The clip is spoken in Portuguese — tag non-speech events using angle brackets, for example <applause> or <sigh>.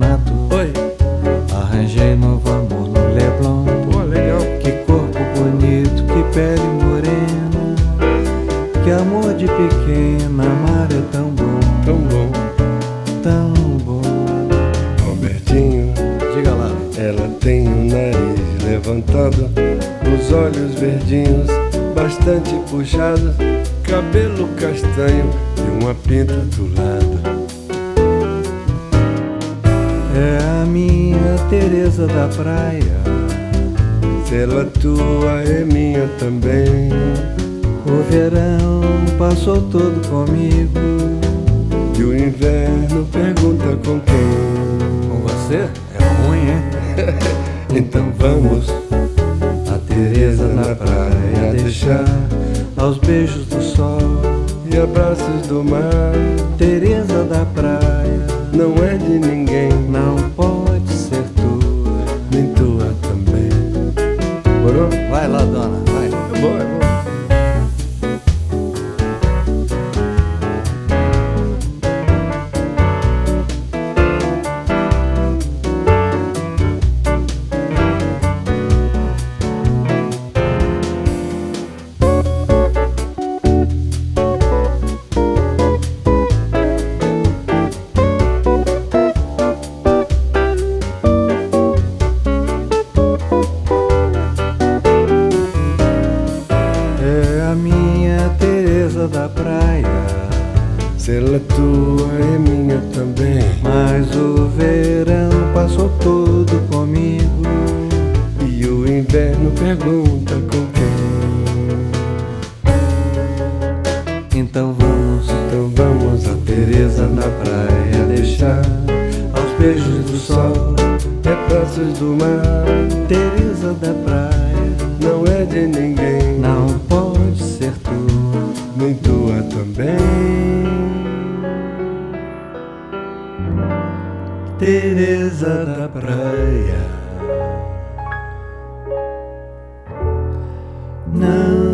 Oi. Arranjei novo amor no Leblon. Pô, legal. Que corpo bonito, que pele morena. Que amor de pequena, amar é tão bom, Tão bom. tão bom. Robertinho, Diga lá. ela tem o nariz levantado, os olhos verdinhos, bastante puxados, cabelo castanho e uma pinta do lado. É a minha Teresa da praia. Se ela tua é minha também. O verão passou todo comigo. E o inverno pergunta com quem. Com você? É ruim, hein? <laughs> Então vamos A Teresa na praia deixar aos beijos do sol. e abraços do mar. Teresa da praia, Não é de ninguém, não pode ser tua. nem tua também. Morou? Vai lá, dona, vai. É bom, é bom. Se ela tua é minha também. Mas o verão passou todo comigo. E o inverno pergunta com quem. Então vamos, Então vamos a Teresa na praia deixar aos beijos do sol. Retratos do mar. Teresa da praia, Não é de ninguém, não pode Teresa da Praia. Não